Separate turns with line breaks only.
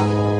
Música